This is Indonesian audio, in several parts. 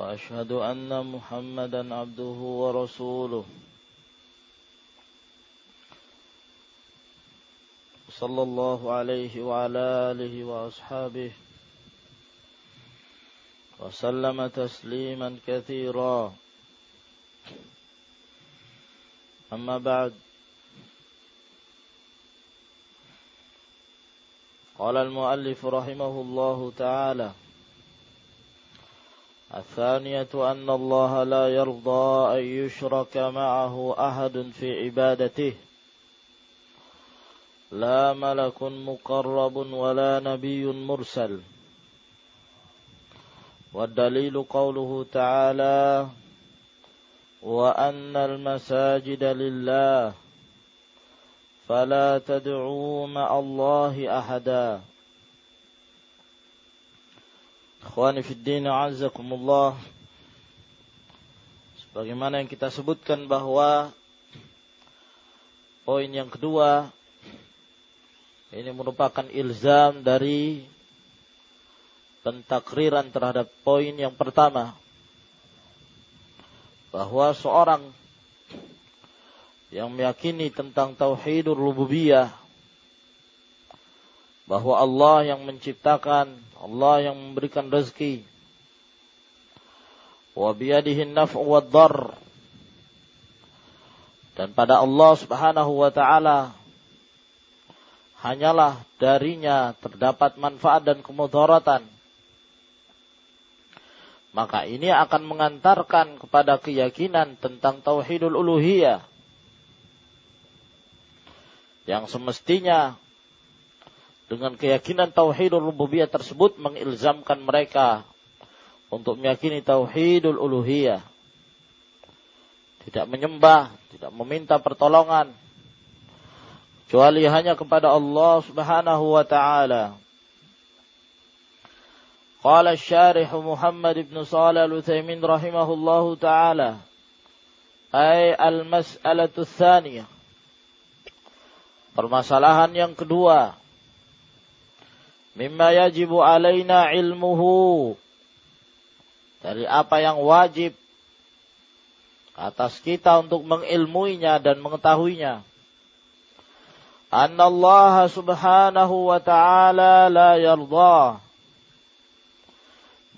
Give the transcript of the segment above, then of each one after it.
وأشهد أن محمدا عبده ورسوله. صلى الله عليه وعلى آله وأصحابه وسلم تسليما كثيرا. أما بعد قال المؤلف رحمه الله تعالى الثانية أن الله لا يرضى أن يشرك معه أحد في عبادته. لا ملك مقرب ولا نبي مرسل. والدليل قوله تعالى وأن المساجد لله فلا تدعوا مع الله أحدا. Ikhwani fid din azakumullah. Sebagaimana yang kita sebutkan bahwa poin yang kedua ini merupakan ilzam dari pentakriran terhadap poin yang pertama bahwa seorang yang meyakini tentang tauhidur rububiyah bahwa Allah yang menciptakan, Allah yang memberikan rezeki. Wa biyadihi naf'u wad-dar. Dan pada Allah Subhanahu wa taala hanyalah darinya terdapat manfaat dan kemudaratan. Maka ini akan mengantarkan kepada keyakinan tentang tauhidul uluhiyah. Yang semestinya dengan keyakinan tauhidul rububiyah tersebut mengilzamkan mereka untuk meyakini tauhidul uluhiyah. Tidak menyembah, tidak meminta pertolongan kecuali hanya kepada Allah Subhanahu wa taala. Qala syarih Muhammad ibn Shalih al-Utsaimin rahimahullahu taala ay al-mas'alatu tsaniyah Permasalahan yang kedua mimma yajibu alaina ilmuhu dari apa yang wajib atas kita untuk mengilmuinya dan mengetahuinya. Anna Allah subhanahu wa ta'ala la yarda.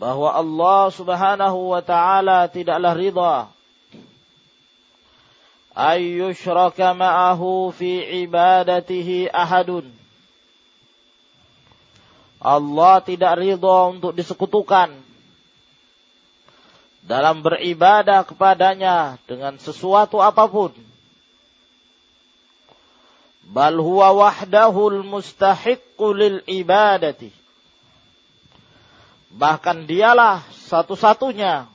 Bahwa Allah subhanahu wa ta'ala tidaklah ridha. Ayyushraka ma'ahu fi ibadatihi ahadun Allah tidak ridho untuk disekutukan dalam beribadah kepadanya dengan sesuatu apa pun. Bal huwa wahdahul mustahiqqu lil ibadati. Bahkan dialah satu-satunya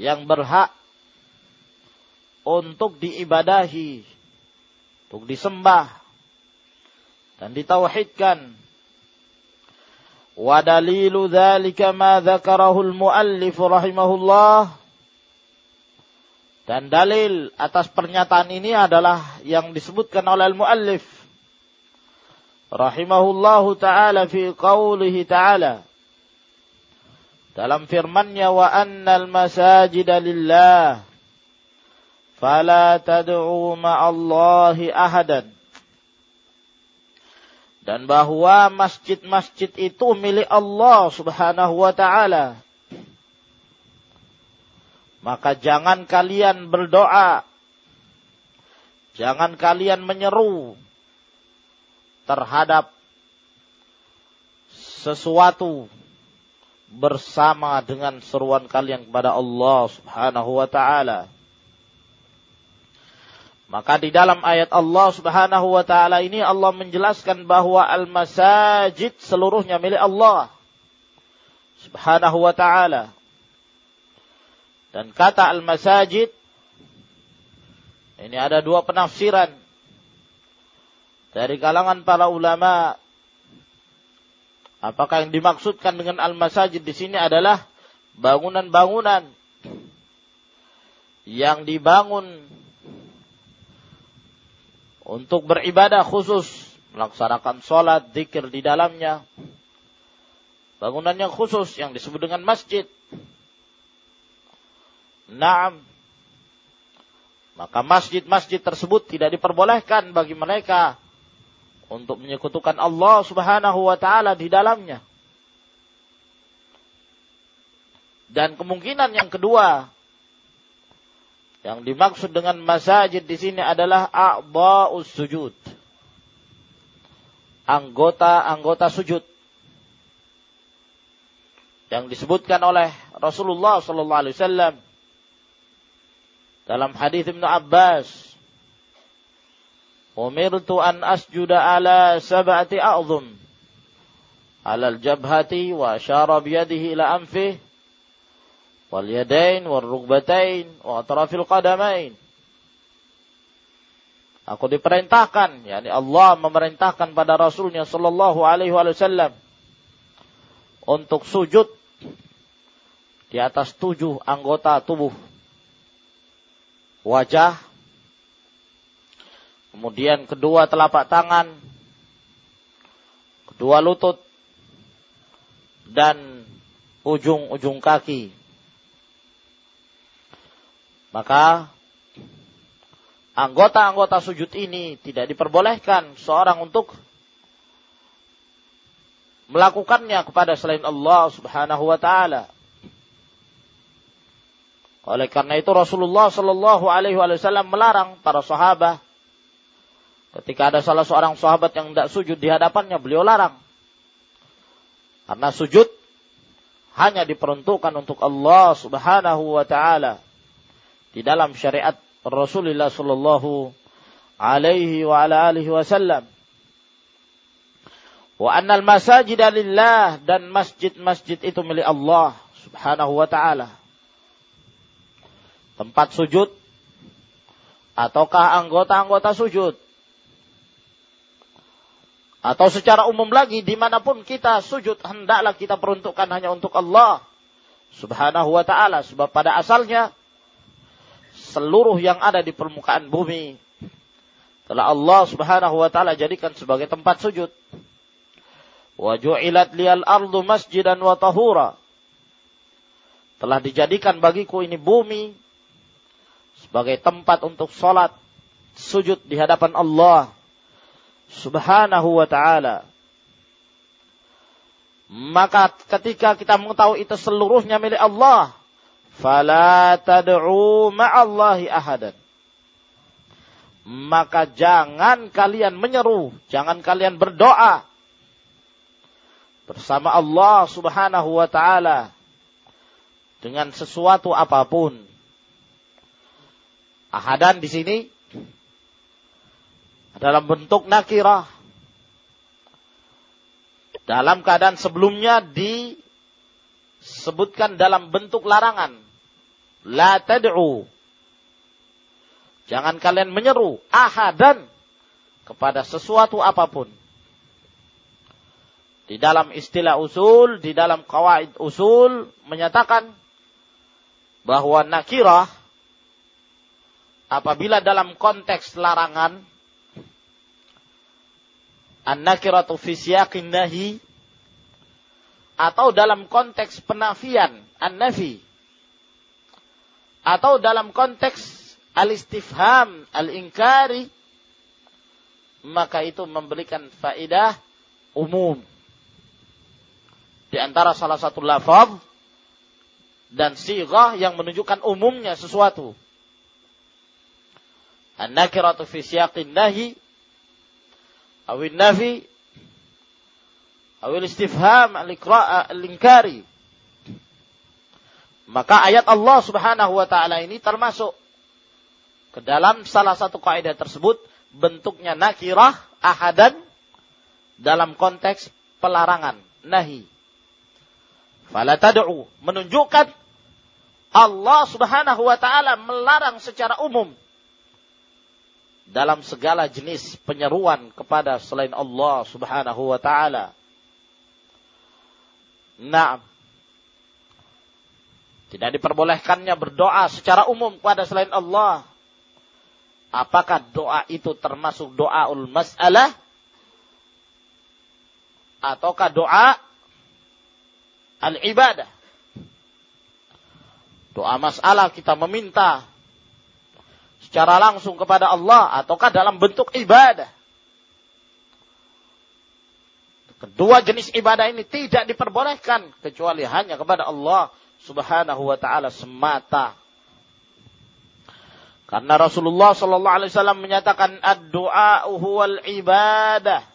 yang berhak untuk diibadahi, untuk disembah dan ditauhidkan ودليل ذلك ما ذكره المؤلف رحمه الله dan dalil atas pernyataan ini adalah yang disebutkan oleh al-muallif rahimahullahu taala fi qaulihi taala dalam firman-Nya wa annal masajida lillah fala tad'u ma'allahi ahadan dan bahwa masjid-masjid itu milik Allah Subhanahu wa taala. Maka jangan kalian berdoa. Jangan kalian menyeru terhadap sesuatu bersama dengan seruan kalian kepada Allah Subhanahu wa taala. Maka di dalam ayat Allah Subhanahu wa taala ini Allah menjelaskan bahwa al-masajid seluruhnya milik Allah Subhanahu wa taala. Dan kata al-masajid ini ada dua penafsiran dari kalangan para ulama. Apakah yang dimaksudkan dengan al-masajid di sini adalah bangunan-bangunan yang dibangun untuk beribadah khusus, melaksanakan sholat, zikir di dalamnya. Bangunan yang khusus yang disebut dengan masjid. Naam. Maka masjid-masjid tersebut tidak diperbolehkan bagi mereka untuk menyekutukan Allah Subhanahu wa taala di dalamnya. Dan kemungkinan yang kedua yang dimaksud dengan masajid di sini adalah a'dha'us sujud. Anggota-anggota sujud. Yang disebutkan oleh Rasulullah sallallahu alaihi wasallam dalam hadis Ibnu Abbas, "Umirtu an asjuda ala sab'ati a'dhum." Ala al-jabhati wa asyara biyadihi ila anfihi wal yadain wal rukbatain wa atrafil qadamain. Aku diperintahkan, yakni Allah memerintahkan pada Rasulnya Sallallahu Alaihi Wasallam untuk sujud di atas tujuh anggota tubuh, wajah, kemudian kedua telapak tangan, kedua lutut, dan ujung-ujung kaki. Maka anggota-anggota sujud ini tidak diperbolehkan seorang untuk melakukannya kepada selain Allah Subhanahu wa taala. Oleh karena itu Rasulullah Shallallahu alaihi wasallam melarang para sahabat ketika ada salah seorang sahabat yang tidak sujud di hadapannya beliau larang. Karena sujud hanya diperuntukkan untuk Allah Subhanahu wa taala di dalam syariat Rasulullah sallallahu alaihi wa ala alihi wasallam. Wa annal masajid lillah dan masjid-masjid itu milik Allah Subhanahu wa taala. Tempat sujud ataukah anggota-anggota sujud atau secara umum lagi di mana pun kita sujud hendaklah kita peruntukkan hanya untuk Allah subhanahu wa ta'ala sebab pada asalnya seluruh yang ada di permukaan bumi telah Allah Subhanahu wa taala jadikan sebagai tempat sujud. Wa ju'ilat liyal ardu masjidan wa tahura. Telah dijadikan bagiku ini bumi sebagai tempat untuk salat, sujud di hadapan Allah Subhanahu wa taala. Maka ketika kita mengetahui itu seluruhnya milik Allah, fala tad'u ma'allahi ahadan. Maka jangan kalian menyeru, jangan kalian berdoa bersama Allah Subhanahu wa taala dengan sesuatu apa pun. Ahadan di sini dalam bentuk nakirah. Dalam keadaan sebelumnya disebutkan dalam bentuk larangan. La tad'u. Jangan kalian menyeru ahadan kepada sesuatu apa pun. Di dalam istilah usul, di dalam kawaid usul menyatakan bahwa nakirah apabila dalam konteks larangan an-nakiratu fi nahi atau dalam konteks penafian an-nafi atau dalam konteks al-istifham, al-inkari, maka itu memberikan faidah umum. Di antara salah satu lafaz dan sighah yang menunjukkan umumnya sesuatu. An-nakiratu fi siyaqin nahi awin nafi awil istifham al-inkari maka ayat Allah Subhanahu wa taala ini termasuk ke dalam salah satu kaidah tersebut bentuknya nakirah ahadan dalam konteks pelarangan nahi. Fala tad'u menunjukkan Allah Subhanahu wa taala melarang secara umum dalam segala jenis penyeruan kepada selain Allah Subhanahu wa taala. Nah, tidak diperbolehkannya berdoa secara umum kepada selain Allah. Apakah doa itu termasuk doa ul mas'alah? Ataukah doa al-ibadah? Doa masalah kita meminta secara langsung kepada Allah ataukah dalam bentuk ibadah. Kedua jenis ibadah ini tidak diperbolehkan kecuali hanya kepada Allah Subhanahu wa taala semata. Karena Rasulullah sallallahu alaihi wasallam menyatakan ad-du'a huwal ibadah.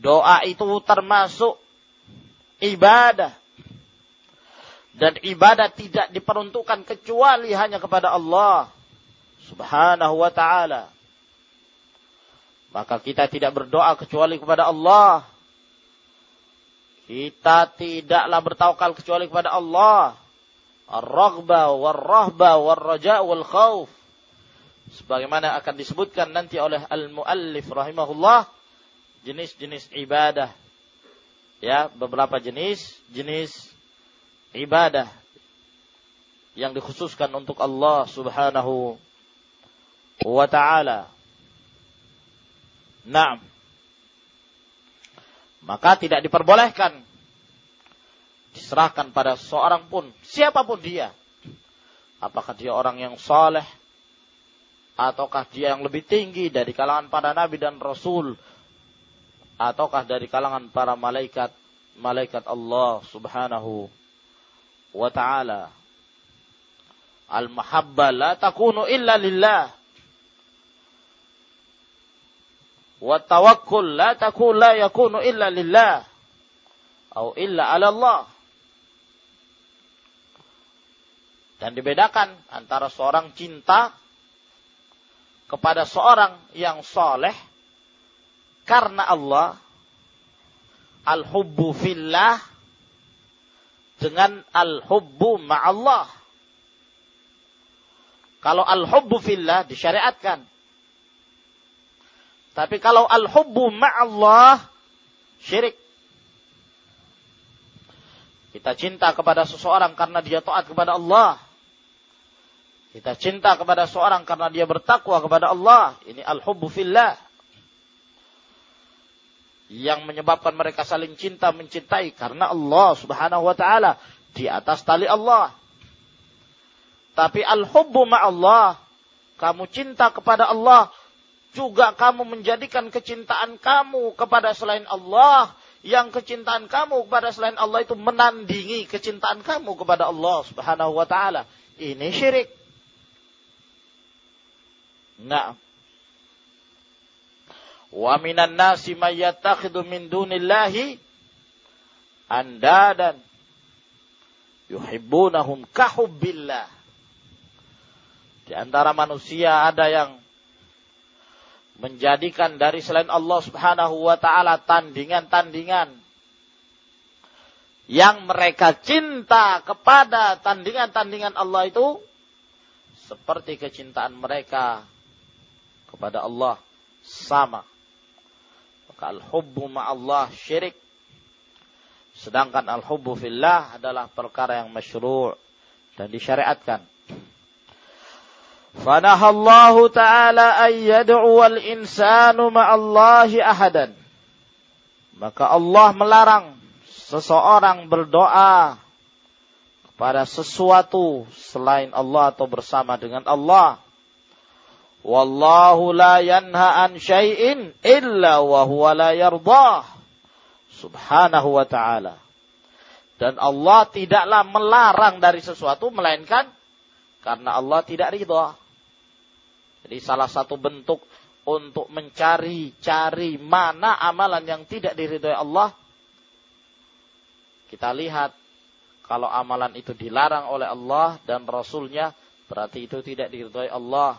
Doa itu termasuk ibadah. Dan ibadah tidak diperuntukkan kecuali hanya kepada Allah subhanahu wa ta'ala. Maka kita tidak berdoa kecuali kepada Allah. Kita tidaklah bertawakal kecuali kepada Allah. Ar-raghba war-rahba war-raja wal-khawf. Sebagaimana akan disebutkan nanti oleh al-muallif rahimahullah jenis-jenis ibadah. Ya, beberapa jenis jenis ibadah yang dikhususkan untuk Allah Subhanahu wa taala. Naam. Maka tidak diperbolehkan diserahkan pada seorang pun, siapa pun dia. Apakah dia orang yang saleh ataukah dia yang lebih tinggi dari kalangan para nabi dan rasul ataukah dari kalangan para malaikat malaikat Allah Subhanahu wa ta'ala. Al-mahabba la takunu illa lillah. Wa tawakkul la takun la yakunu illa lillah. Atau illa ala Allah. Dan dibedakan antara seorang cinta kepada seorang yang soleh karena Allah al-hubbu fillah dengan al-hubbu ma'allah. Kalau al-hubbu fillah disyariatkan. Tapi kalau al-hubbu ma'allah syirik. Kita cinta kepada seseorang karena dia taat kepada Allah. Kita cinta kepada seseorang karena dia bertakwa kepada Allah. Ini al-hubbu fillah yang menyebabkan mereka saling cinta mencintai karena Allah Subhanahu wa taala di atas tali Allah. Tapi al-hubbu ma'allah, kamu cinta kepada Allah, juga kamu menjadikan kecintaan kamu kepada selain Allah, yang kecintaan kamu kepada selain Allah itu menandingi kecintaan kamu kepada Allah Subhanahu wa taala. Ini syirik. Nah, Wa minan nasi may yattakhidhu min dunillahi andadan yuhibbunahum kahubbillah. Di antara manusia ada yang menjadikan dari selain Allah Subhanahu wa taala tandingan-tandingan yang mereka cinta kepada tandingan-tandingan Allah itu seperti kecintaan mereka kepada Allah sama. Maka al-hubbu ma'allah syirik. Sedangkan al-hubbu fillah adalah perkara yang masyru' dan disyariatkan. Fanahallahu ta'ala an yad'u al-insanu ma'allahi ahadan. Maka Allah melarang seseorang berdoa kepada sesuatu selain Allah atau bersama dengan Allah. Wallahu la yanha an syai'in illa wa huwa la yardah. Subhanahu wa ta'ala. Dan Allah tidaklah melarang dari sesuatu melainkan karena Allah tidak ridha. Jadi salah satu bentuk untuk mencari-cari mana amalan yang tidak diridhoi Allah. Kita lihat kalau amalan itu dilarang oleh Allah dan Rasulnya berarti itu tidak diridhoi Allah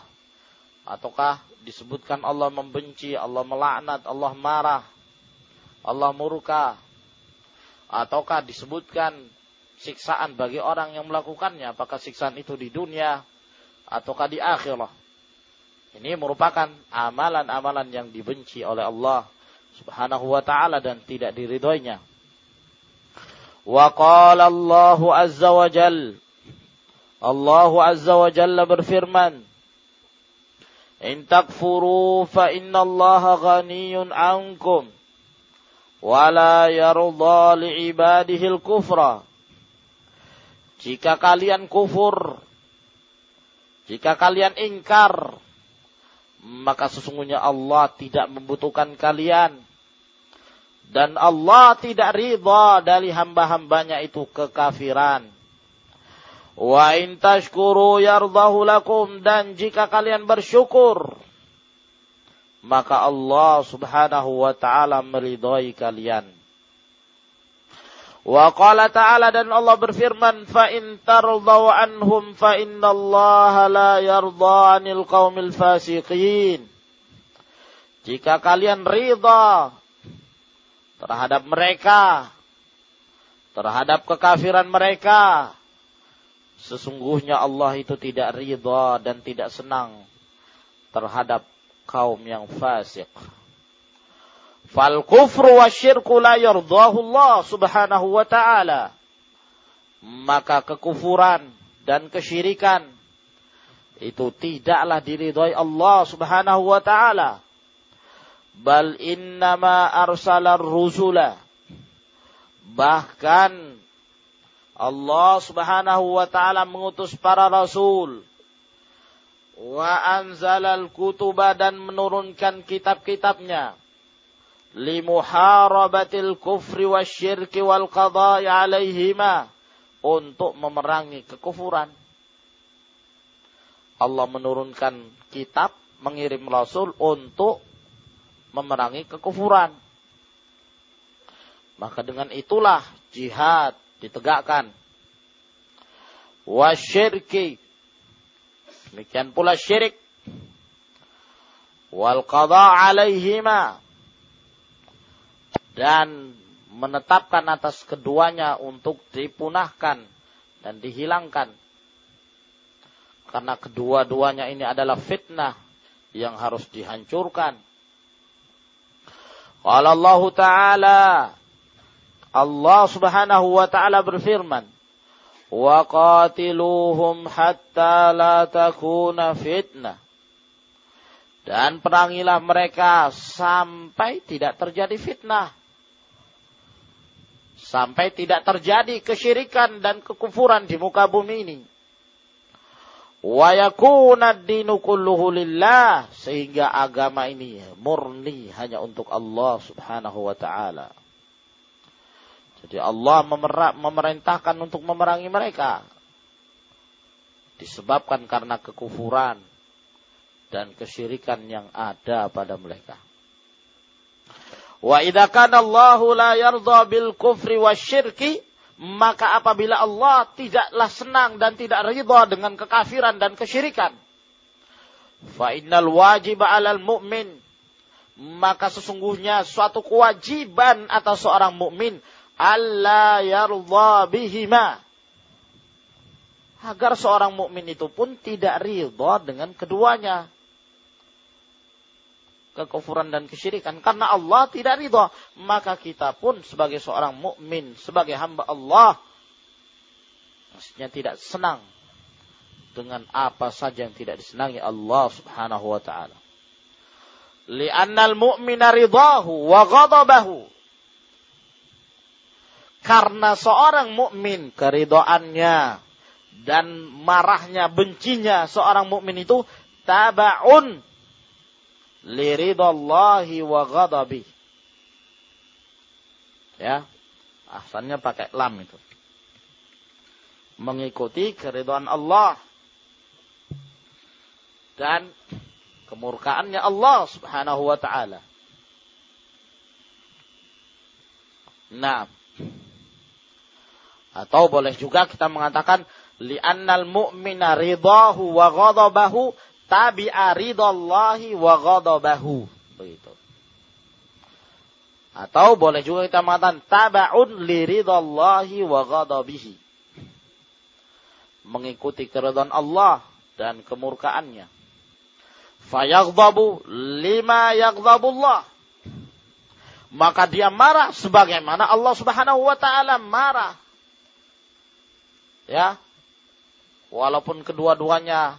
ataukah disebutkan Allah membenci, Allah melaknat, Allah marah, Allah murka, ataukah disebutkan siksaan bagi orang yang melakukannya. Apakah siksaan itu di dunia ataukah di akhirat. Ini merupakan amalan-amalan yang dibenci oleh Allah subhanahu wa ta'ala dan tidak diridhoinya. Wa qala Allah azza wa jal. Allah azza wa jalla berfirman. In takfuru fa inna Allah ghaniyun ankum. Wa la yarda li'ibadihil kufra. Jika kalian kufur, jika kalian ingkar, maka sesungguhnya Allah tidak membutuhkan kalian. Dan Allah tidak ridha dari hamba-hambanya itu kekafiran. Wa in tashkuru yardahu lakum dan jika kalian bersyukur maka Allah Subhanahu wa taala meridhai kalian. Wa qala ta'ala dan Allah berfirman fa in tardaw anhum fa innallaha la yarda 'anil qaumil fasiqin. Jika kalian ridha terhadap mereka terhadap kekafiran mereka sesungguhnya Allah itu tidak ridha dan tidak senang terhadap kaum yang fasik. Fal kufru wa syirku la yardahu Allah subhanahu wa ta'ala. Maka kekufuran dan kesyirikan itu tidaklah diridhai Allah subhanahu wa ta'ala. Bal innama arsalar rusula. Bahkan Allah subhanahu wa ta'ala mengutus para rasul. Wa anzalal kutuba dan menurunkan kitab-kitabnya limuharabatil kufri wasyirki wal qada'i alaihima untuk memerangi kekufuran. Allah menurunkan kitab, mengirim rasul untuk memerangi kekufuran. Maka dengan itulah jihad ditegakkan. Wasyirki. Demikian pula syirik. Wal qada' alaihima dan menetapkan atas keduanya untuk dipunahkan dan dihilangkan. Karena kedua-duanya ini adalah fitnah yang harus dihancurkan. Qala Allah Ta'ala Allah Subhanahu wa taala berfirman, "Wa qatiluhum hatta la takuna fitnah." Dan perangilah mereka sampai tidak terjadi fitnah sampai tidak terjadi kesyirikan dan kekufuran di muka bumi ini. Wa yakuna dinu kulluhu sehingga agama ini murni hanya untuk Allah Subhanahu wa taala. Jadi Allah memerintahkan untuk memerangi mereka disebabkan karena kekufuran dan kesyirikan yang ada pada mereka. Wa idza kana Allahu la yarda bil kufri wasyirki maka apabila Allah tidaklah senang dan tidak ridha dengan kekafiran dan kesyirikan. Fa innal wajib 'alal mu'min maka sesungguhnya suatu kewajiban atas seorang mukmin alla yarda bihima. Agar seorang mukmin itu pun tidak ridha dengan keduanya kekufuran dan kesyirikan. Karena Allah tidak ridha maka kita pun sebagai seorang mukmin sebagai hamba Allah maksudnya tidak senang dengan apa saja yang tidak disenangi Allah Subhanahu wa taala. Li'annal mu'mina ridahu wa ghadabahu. Karena seorang mukmin keridoannya dan marahnya bencinya seorang mukmin itu tabaun liridallahi wa ghadabi. Ya. Ahsannya pakai lam itu. Mengikuti keridhaan Allah dan kemurkaannya Allah Subhanahu wa taala. Nah. Atau boleh juga kita mengatakan li'annal mu'mina ridahu wa ghadabahu tabi'a ridallahi wa ghadabahu. Begitu. Atau boleh juga kita mengatakan taba'un li ridallahi wa ghadabihi. mengikuti keridhaan Allah dan kemurkaannya. Fayaghdabu lima yaghdabullah. Maka dia marah sebagaimana Allah Subhanahu wa taala marah. Ya. Walaupun kedua-duanya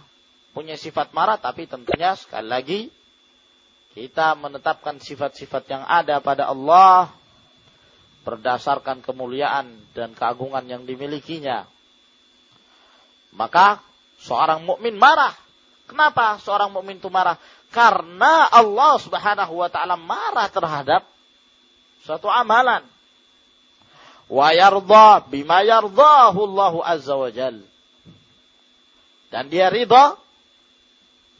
punya sifat marah tapi tentunya sekali lagi kita menetapkan sifat-sifat yang ada pada Allah berdasarkan kemuliaan dan keagungan yang dimilikinya. Maka seorang mukmin marah. Kenapa seorang mukmin itu marah? Karena Allah Subhanahu wa taala marah terhadap suatu amalan. Wa yardha bima yardahu Allah azza wa. Dan dia ridha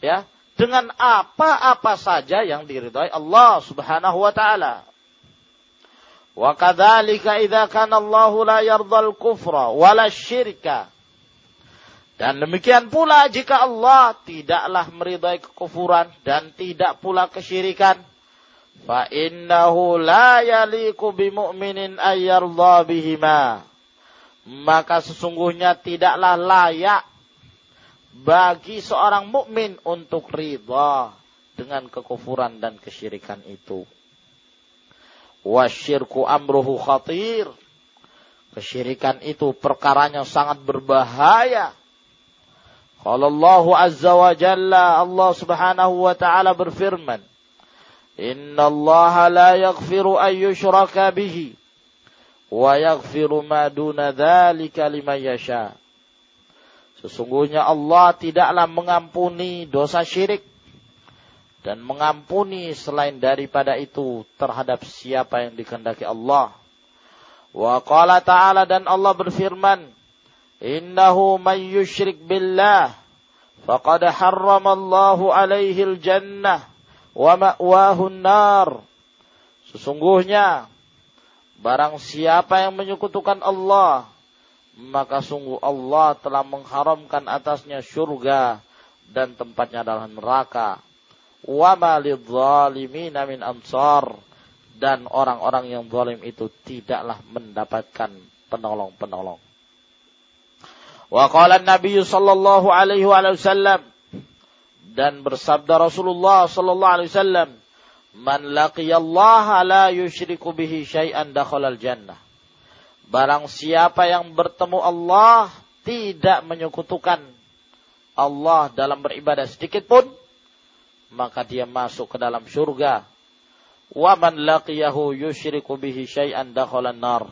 ya dengan apa-apa saja yang diridhai Allah Subhanahu wa taala. Wa kadzalika idza kana Allah la yardal kufra wala syirka. Dan demikian pula jika Allah tidaklah meridai kekufuran dan tidak pula kesyirikan, fa innahu la yaliku bimu'minin ayyardha bihima. Maka sesungguhnya tidaklah layak bagi seorang mukmin untuk ridha dengan kekufuran dan kesyirikan itu wasyirku amruhu khatir. Kesyirikan itu perkaranya sangat berbahaya. Kalau Allah Azza wa Jalla, Allah Subhanahu wa taala berfirman, "Inna Allah la yaghfiru an yushraka bihi wa yaghfiru ma duna dzalika liman yasha." Sesungguhnya Allah tidaklah mengampuni dosa syirik dan mengampuni selain daripada itu terhadap siapa yang dikehendaki Allah. Wa qala ta'ala dan Allah berfirman, "Innahu may yusyrik billah faqad harramallahu alaihi al-jannah wa ma'wahu an-nar." Sesungguhnya barang siapa yang menyekutukan Allah, maka sungguh Allah telah mengharamkan atasnya surga dan tempatnya adalah neraka wa malidzalimina min ansar dan orang-orang yang zalim itu tidaklah mendapatkan penolong-penolong. Wa qala Nabi sallallahu alaihi wasallam dan bersabda Rasulullah sallallahu alaihi wasallam, "Man laqiyallaha la yusyriku bihi syai'an dakhala jannah." Barang siapa yang bertemu Allah tidak menyekutukan Allah dalam beribadah sedikit pun, maka dia masuk ke dalam surga. Wa man laqiyahu yusyriku bihi syai'an dakhalan nar.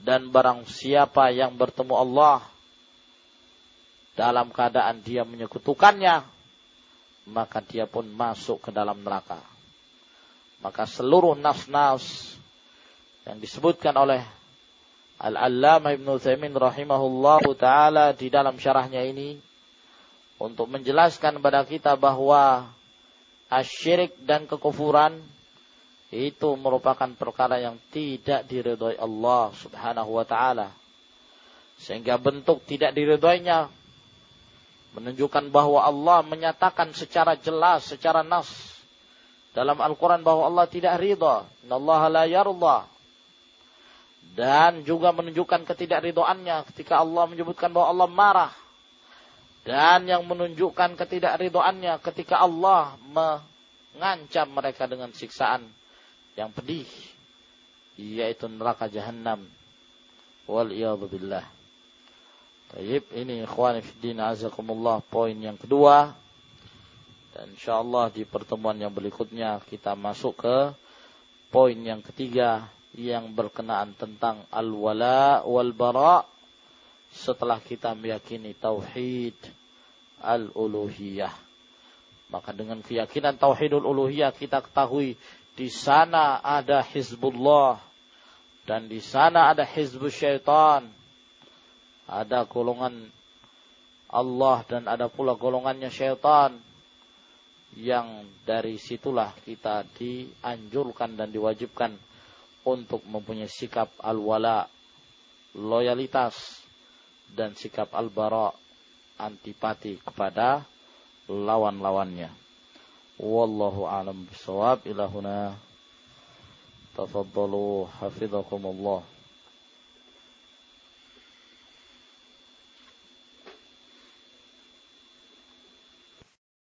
Dan barang siapa yang bertemu Allah dalam keadaan dia menyekutukannya, maka dia pun masuk ke dalam neraka. Maka seluruh nas-nas yang disebutkan oleh Al-Allamah Ibn Uthaymin rahimahullah ta'ala di dalam syarahnya ini untuk menjelaskan kepada kita bahwa asyirik dan kekufuran itu merupakan perkara yang tidak diridhoi Allah Subhanahu wa taala. Sehingga bentuk tidak diridhoinya menunjukkan bahwa Allah menyatakan secara jelas, secara nas dalam Al-Qur'an bahwa Allah tidak ridha. Innallaha la yarda. Dan juga menunjukkan ketidakridhoannya ketika Allah menyebutkan bahwa Allah marah. Dan yang menunjukkan ketidakridoannya ketika Allah mengancam mereka dengan siksaan yang pedih yaitu neraka jahanam wal billah. Taib ini ikhwan fillah azakumullah poin yang kedua. Dan insyaallah di pertemuan yang berikutnya kita masuk ke poin yang ketiga yang berkenaan tentang al-wala wal bara setelah kita meyakini tauhid al-uluhiyah. Maka dengan keyakinan tauhidul uluhiyah kita ketahui di sana ada hizbullah dan di sana ada hizbus syaitan. Ada golongan Allah dan ada pula golongannya syaitan yang dari situlah kita dianjurkan dan diwajibkan untuk mempunyai sikap al-wala, loyalitas dan sikap al-bara, antipati kepada lawan-lawannya. Wallahu a'lam bishawab ilahuna. Tafaddalu hafizakumullah.